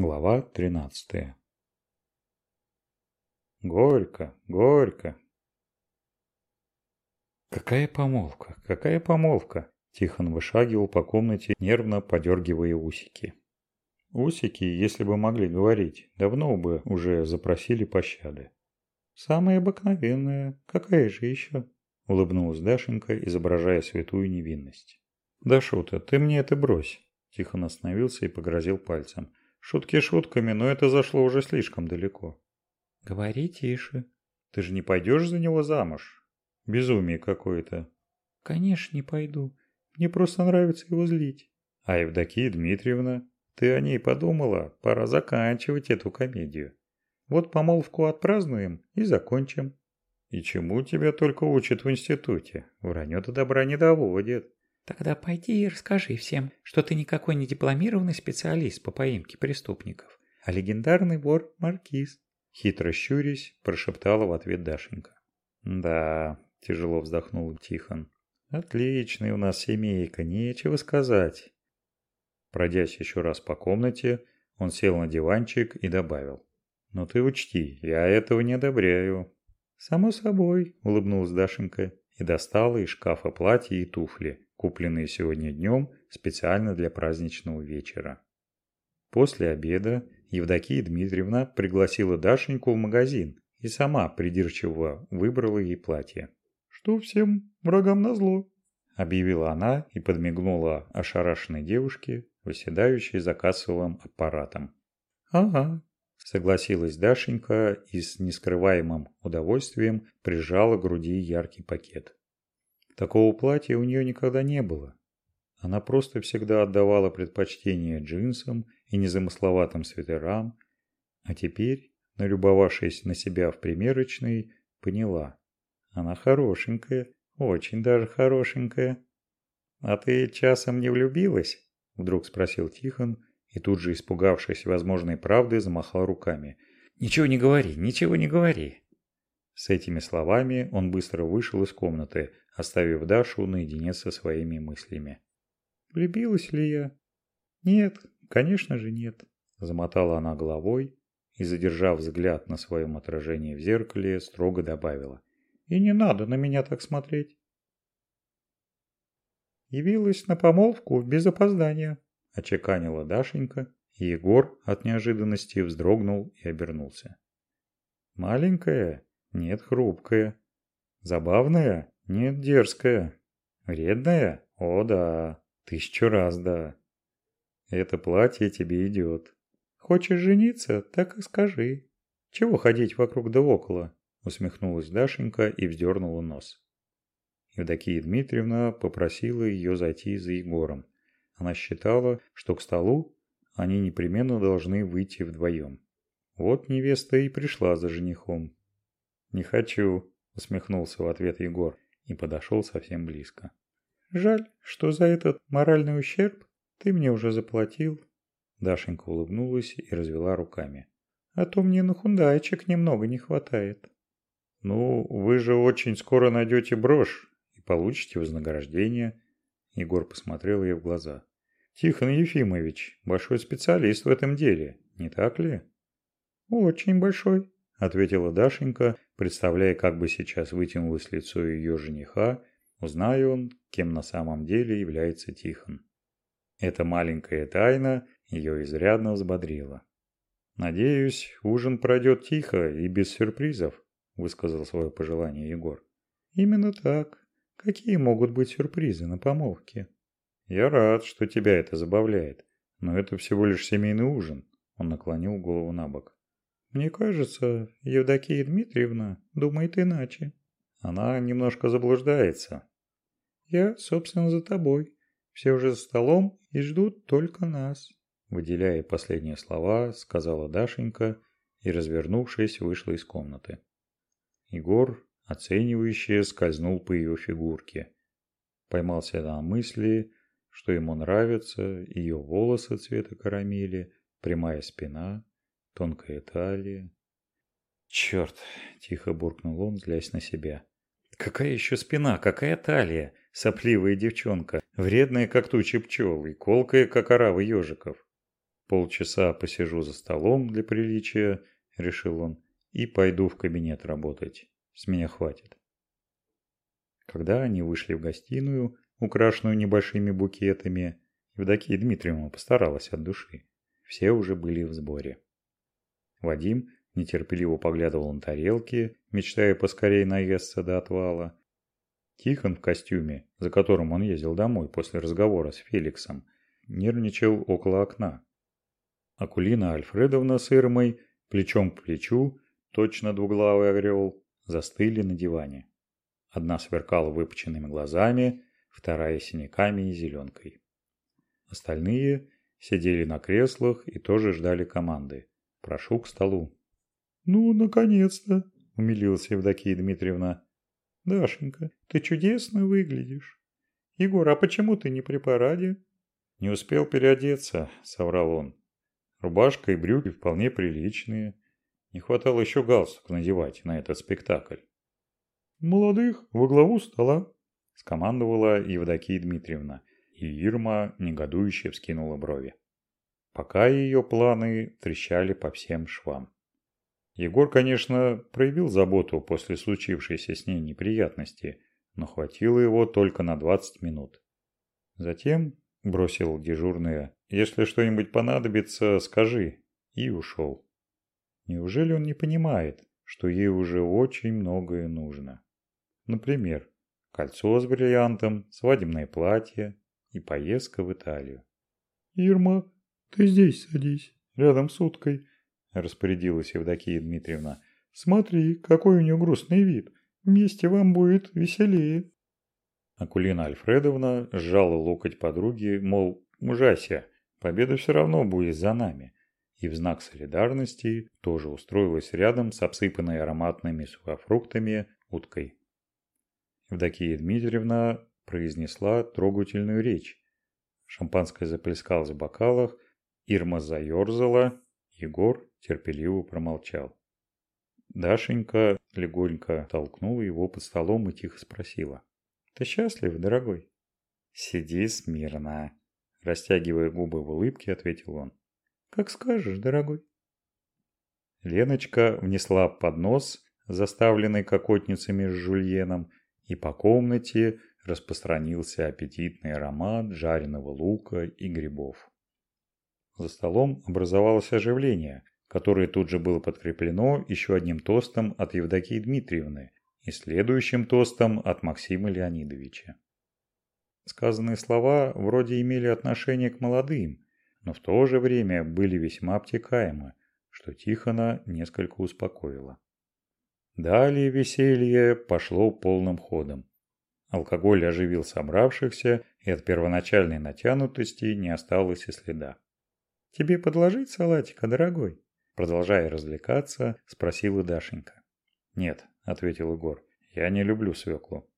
Глава 13. Горько, горько. Какая помолвка, какая помолвка? Тихон вышагивал по комнате, нервно подергивая усики. Усики, если бы могли говорить, давно бы уже запросили пощады. Самая обыкновенная, какая же еще? Улыбнулась Дашенька, изображая святую невинность. Да шута, ты мне это брось. Тихон остановился и погрозил пальцем. Шутки шутками, но это зашло уже слишком далеко. Говори тише. Ты же не пойдешь за него замуж? Безумие какое-то. Конечно, не пойду. Мне просто нравится его злить. А Евдокия Дмитриевна, ты о ней подумала? Пора заканчивать эту комедию. Вот помолвку отпразднуем и закончим. И чему тебя только учат в институте? Вранье-то добра не доводит. Тогда пойди и расскажи всем, что ты никакой не дипломированный специалист по поимке преступников, а легендарный вор Маркиз. Хитро щурясь, прошептала в ответ Дашенька. Да, тяжело вздохнул Тихон. Отличная у нас семейка, нечего сказать. Пройдясь еще раз по комнате, он сел на диванчик и добавил. «Но ты учти, я этого не одобряю». «Само собой», – улыбнулась Дашенька и достала из шкафа платье и туфли, купленные сегодня днем специально для праздничного вечера. После обеда Евдокия Дмитриевна пригласила Дашеньку в магазин и сама придирчиво выбрала ей платье. «Что всем врагам назло?» – объявила она и подмигнула ошарашенной девушке, выседающей за кассовым аппаратом. «Ага», – согласилась Дашенька и с нескрываемым удовольствием прижала к груди яркий пакет. Такого платья у нее никогда не было. Она просто всегда отдавала предпочтение джинсам и незамысловатым свитерам, а теперь, налюбовавшись на себя в примерочной, поняла. Она хорошенькая, очень даже хорошенькая. «А ты часом не влюбилась?» – вдруг спросил Тихон и тут же, испугавшись возможной правды, замахал руками. «Ничего не говори, ничего не говори!» С этими словами он быстро вышел из комнаты, оставив Дашу наедине со своими мыслями. «Влюбилась ли я?» «Нет, конечно же нет», – замотала она головой и, задержав взгляд на своем отражении в зеркале, строго добавила. «И не надо на меня так смотреть». «Явилась на помолвку без опоздания», – очеканила Дашенька, и Егор от неожиданности вздрогнул и обернулся. «Маленькая? Нет, хрупкая. Забавная? Нет, дерзкая. Вредная? О, да. Тысячу раз да. Это платье тебе идет. Хочешь жениться, так и скажи. Чего ходить вокруг да около? Усмехнулась Дашенька и вздернула нос. Евдокия Дмитриевна попросила ее зайти за Егором. Она считала, что к столу они непременно должны выйти вдвоем. Вот невеста и пришла за женихом. «Не хочу», – усмехнулся в ответ Егор и подошел совсем близко. «Жаль, что за этот моральный ущерб ты мне уже заплатил». Дашенька улыбнулась и развела руками. «А то мне на хундайчик немного не хватает». «Ну, вы же очень скоро найдете брошь и получите вознаграждение». Егор посмотрел ей в глаза. «Тихон Ефимович, большой специалист в этом деле, не так ли?» «Очень большой», – ответила Дашенька, представляя, как бы сейчас вытянулось лицо ее жениха, узная он, кем на самом деле является Тихон. Эта маленькая тайна ее изрядно взбодрила. «Надеюсь, ужин пройдет тихо и без сюрпризов», – высказал свое пожелание Егор. «Именно так. Какие могут быть сюрпризы на помолвке?» «Я рад, что тебя это забавляет, но это всего лишь семейный ужин», – он наклонил голову на бок. Мне кажется, Евдокия Дмитриевна думает иначе. Она немножко заблуждается. Я, собственно, за тобой. Все уже за столом и ждут только нас. Выделяя последние слова, сказала Дашенька и, развернувшись, вышла из комнаты. Егор, оценивающе, скользнул по ее фигурке. Поймался на мысли, что ему нравятся ее волосы цвета карамели, прямая спина, тонкая талия. «Черт!» – тихо буркнул он, злясь на себя. «Какая еще спина, какая талия? Сопливая девчонка, вредная, как тучи пчел, и колкая, как оравы ежиков. Полчаса посижу за столом для приличия, решил он, и пойду в кабинет работать. С меня хватит. Когда они вышли в гостиную, украшенную небольшими букетами, Евдокия Дмитриевна постаралась от души. Все уже были в сборе. Вадим нетерпеливо поглядывал на тарелки, мечтая поскорее наесться до отвала. Тихон в костюме, за которым он ездил домой после разговора с Феликсом, нервничал около окна. Акулина Альфредовна с Ирмой, плечом к плечу, точно двуглавый орел, застыли на диване. Одна сверкала выпученными глазами, вторая синяками и зеленкой. Остальные сидели на креслах и тоже ждали команды. Прошу к столу. «Ну, наконец-то!» – умилилась Евдокия Дмитриевна. «Дашенька, ты чудесно выглядишь. Егор, а почему ты не при параде?» «Не успел переодеться», – соврал он. Рубашка и брюки вполне приличные. Не хватало еще галстук надевать на этот спектакль. «Молодых во главу стола», – скомандовала Евдокия Дмитриевна, и Ирма негодующе вскинула брови. Пока ее планы трещали по всем швам. Егор, конечно, проявил заботу после случившейся с ней неприятности, но хватило его только на 20 минут. Затем бросил дежурное «Если что-нибудь понадобится, скажи» и ушел. Неужели он не понимает, что ей уже очень многое нужно? Например, кольцо с бриллиантом, свадебное платье и поездка в Италию. «Ирма, ты здесь садись, рядом с уткой», – распорядилась Евдокия Дмитриевна. «Смотри, какой у нее грустный вид. Вместе вам будет веселее». Акулина Альфредовна сжала локоть подруги, мол, ужася, победа все равно будет за нами. И в знак солидарности тоже устроилась рядом с обсыпанной ароматными сухофруктами уткой. Евдокия Дмитриевна произнесла трогательную речь. Шампанское заплескалось в бокалах, Ирма заерзала, Егор терпеливо промолчал. Дашенька легонько толкнула его под столом и тихо спросила. «Ты счастлив, дорогой?» «Сиди смирно», – растягивая губы в улыбке, ответил он. «Как скажешь, дорогой». Леночка внесла поднос, заставленный кокотницами с жульеном, и по комнате распространился аппетитный аромат жареного лука и грибов. За столом образовалось оживление, которое тут же было подкреплено еще одним тостом от Евдокии Дмитриевны и следующим тостом от Максима Леонидовича. Сказанные слова вроде имели отношение к молодым, но в то же время были весьма обтекаемы, что Тихона несколько успокоило. Далее веселье пошло полным ходом. Алкоголь оживил собравшихся, и от первоначальной натянутости не осталось и следа. «Тебе подложить салатика, дорогой?» Продолжая развлекаться, спросила Дашенька. «Нет», — ответил Егор, — «я не люблю свеклу».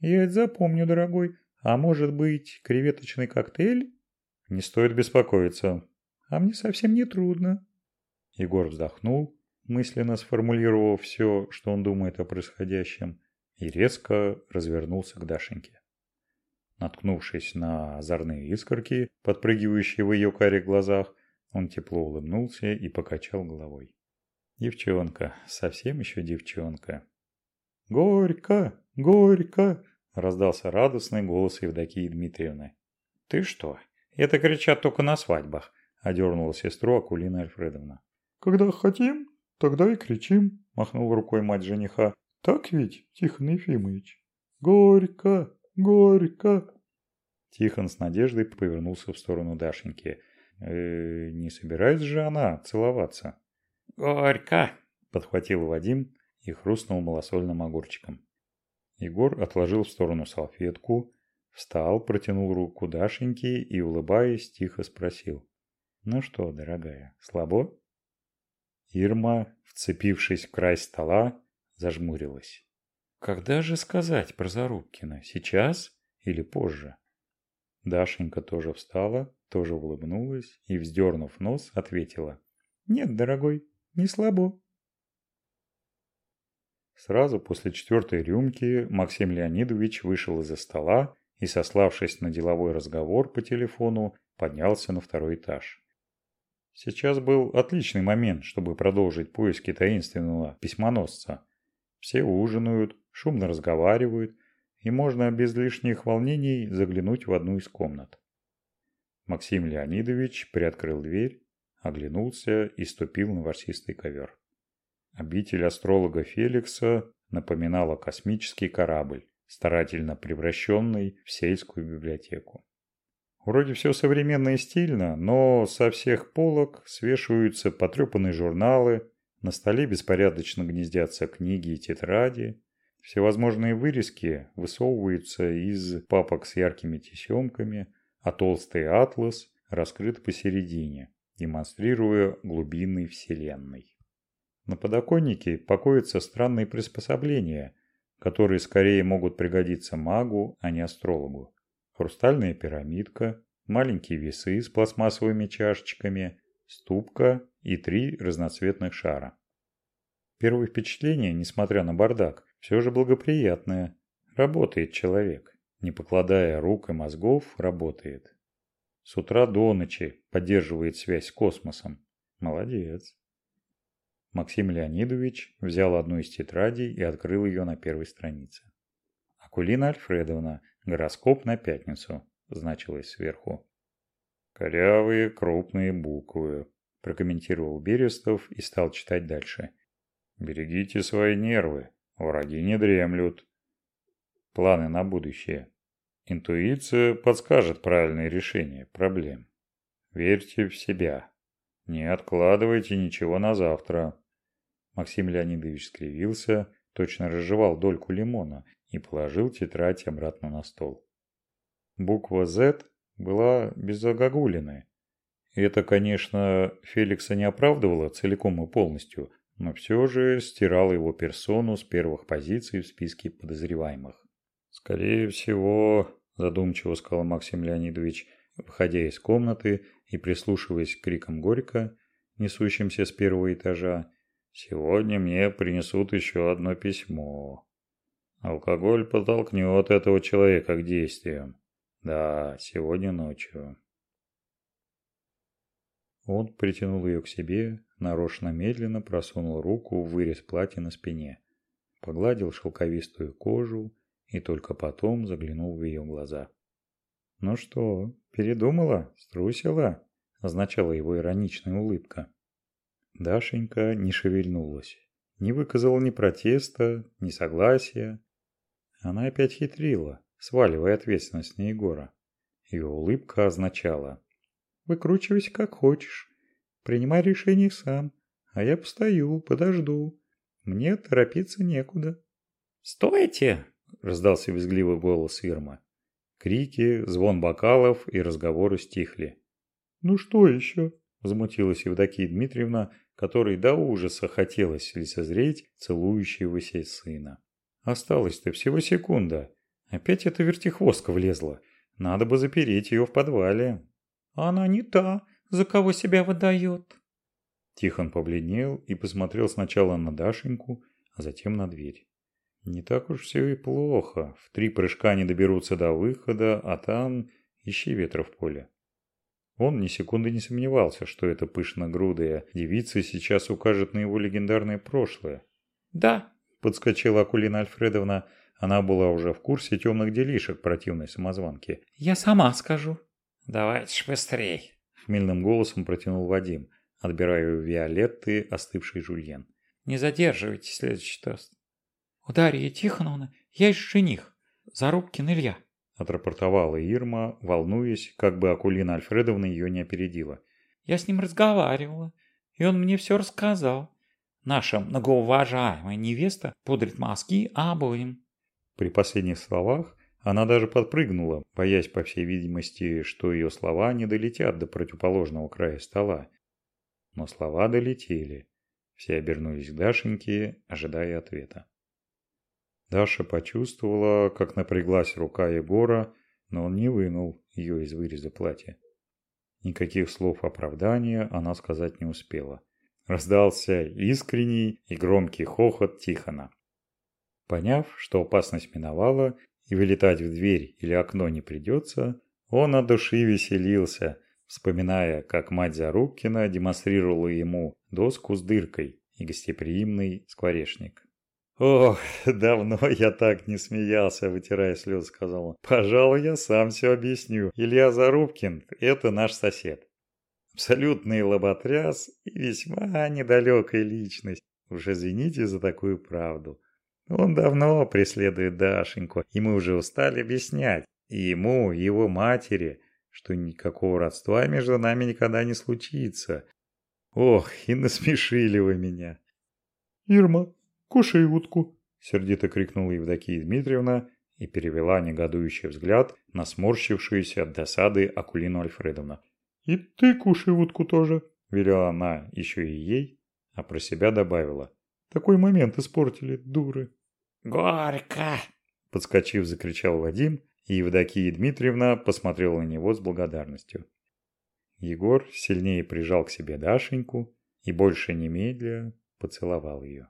«Я это запомню, дорогой. А может быть, креветочный коктейль?» «Не стоит беспокоиться». «А мне совсем не трудно». Егор вздохнул, мысленно сформулировав все, что он думает о происходящем, и резко развернулся к Дашеньке. Наткнувшись на озорные искорки, подпрыгивающие в ее карих глазах, он тепло улыбнулся и покачал головой. Девчонка, совсем еще девчонка. «Горько! Горько!» – раздался радостный голос Евдокии Дмитриевны. «Ты что? Это кричат только на свадьбах!» – одернула сестру Акулина Альфредовна. «Когда хотим, Тогда и кричим, махнул рукой мать жениха. Так ведь, Тихон Ефимович? Горько, горько. Тихон с надеждой повернулся в сторону Дашеньки. «Э, не собирается же она целоваться? «Горько!» – подхватил Вадим и хрустнул малосольным огурчиком. Егор отложил в сторону салфетку, встал, протянул руку Дашеньке и, улыбаясь, тихо спросил. «Ну что, дорогая, слабо?» Ирма, вцепившись в край стола, зажмурилась. Когда же сказать про Зарубкина? Сейчас или позже? Дашенька тоже встала, тоже улыбнулась и, вздернув нос, ответила. «Нет, дорогой, не слабо». Сразу после четвертой рюмки Максим Леонидович вышел из-за стола и, сославшись на деловой разговор по телефону, поднялся на второй этаж. Сейчас был отличный момент, чтобы продолжить поиски таинственного письмоносца. Все ужинают, шумно разговаривают, и можно без лишних волнений заглянуть в одну из комнат. Максим Леонидович приоткрыл дверь, оглянулся и ступил на ворсистый ковер. Обитель астролога Феликса напоминала космический корабль, старательно превращенный в сельскую библиотеку. Вроде все современно и стильно, но со всех полок свешиваются потрепанные журналы, на столе беспорядочно гнездятся книги и тетради, всевозможные вырезки высовываются из папок с яркими тесемками, а толстый атлас раскрыт посередине, демонстрируя глубины Вселенной. На подоконнике покоятся странные приспособления, которые скорее могут пригодиться магу, а не астрологу хрустальная пирамидка, маленькие весы с пластмассовыми чашечками, ступка и три разноцветных шара. Первое впечатление, несмотря на бардак, все же благоприятное. Работает человек. Не покладая рук и мозгов, работает. С утра до ночи поддерживает связь с космосом. Молодец. Максим Леонидович взял одну из тетрадей и открыл ее на первой странице. Акулина Альфредовна Гороскоп на пятницу, значилось сверху. Корявые крупные буквы, прокомментировал Берестов и стал читать дальше. Берегите свои нервы, враги не дремлют. Планы на будущее. Интуиция подскажет правильное решение проблем. Верьте в себя. Не откладывайте ничего на завтра. Максим Леонидович скривился, точно разжевал дольку лимона и положил тетрадь обратно на стол. Буква «З» была без загогулины. Это, конечно, Феликса не оправдывало целиком и полностью, но все же стирало его персону с первых позиций в списке подозреваемых. «Скорее всего», – задумчиво сказал Максим Леонидович, выходя из комнаты и прислушиваясь к крикам Горько, несущимся с первого этажа, «сегодня мне принесут еще одно письмо». Алкоголь подтолкнет этого человека к действиям. Да, сегодня ночью. Он притянул ее к себе, нарочно медленно просунул руку в вырез платья на спине, погладил шелковистую кожу и только потом заглянул в ее глаза. «Ну что, передумала? Струсила?» – означала его ироничная улыбка. Дашенька не шевельнулась, не выказала ни протеста, ни согласия, она опять хитрила, сваливая ответственность на Егора. Ее улыбка означала «Выкручивайся как хочешь, принимай решение сам, а я постою, подожду, мне торопиться некуда». «Стойте!» – раздался визгливый голос Ирма. Крики, звон бокалов и разговоры стихли. «Ну что еще?» – возмутилась Евдокия Дмитриевна, которой до ужаса хотелось лицезреть целующегося сына. Осталось-то всего секунда. Опять эта вертихвостка влезла. Надо бы запереть ее в подвале. Она не та, за кого себя выдает. Тихон побледнел и посмотрел сначала на Дашеньку, а затем на дверь. Не так уж все и плохо. В три прыжка они доберутся до выхода, а там ищи ветра в поле. Он ни секунды не сомневался, что эта пышногрудая девица сейчас укажет на его легендарное прошлое. «Да, подскочила Акулина Альфредовна. Она была уже в курсе темных делишек противной самозванки. «Я сама скажу». «Давайте ж быстрей», — хмельным голосом протянул Вадим, отбирая у Виолетты остывший жульен. «Не задерживайте следующий тост». «У Дарьи Тихоновны есть жених, Зарубкин Илья», — отрапортовала Ирма, волнуясь, как бы Акулина Альфредовна ее не опередила. «Я с ним разговаривала, и он мне все рассказал. Наша многоуважаемая невеста пудрит мазки обоим. При последних словах она даже подпрыгнула, боясь, по всей видимости, что ее слова не долетят до противоположного края стола. Но слова долетели. Все обернулись к Дашеньке, ожидая ответа. Даша почувствовала, как напряглась рука Егора, но он не вынул ее из выреза платья. Никаких слов оправдания она сказать не успела. Раздался искренний и громкий хохот Тихона. Поняв, что опасность миновала и вылетать в дверь или окно не придется, он от души веселился, вспоминая, как мать Зарубкина демонстрировала ему доску с дыркой и гостеприимный скворечник. «Ох, давно я так не смеялся», – вытирая слезы, сказал он. «Пожалуй, я сам все объясню. Илья Зарубкин – это наш сосед. Абсолютный лоботряс и весьма недалекая личность. Уж извините за такую правду. Он давно преследует Дашеньку, и мы уже устали объяснять. И ему, и его матери, что никакого родства между нами никогда не случится. Ох, и насмешили вы меня. «Ирма, кушай утку!» – сердито крикнула Евдокия Дмитриевна и перевела негодующий взгляд на сморщившуюся от досады Акулину Альфредовну. «И ты кушай утку тоже!» – велела она еще и ей, а про себя добавила. «Такой момент испортили, дуры!» «Горько!» – подскочив, закричал Вадим, и Евдокия Дмитриевна посмотрела на него с благодарностью. Егор сильнее прижал к себе Дашеньку и больше немедля поцеловал ее.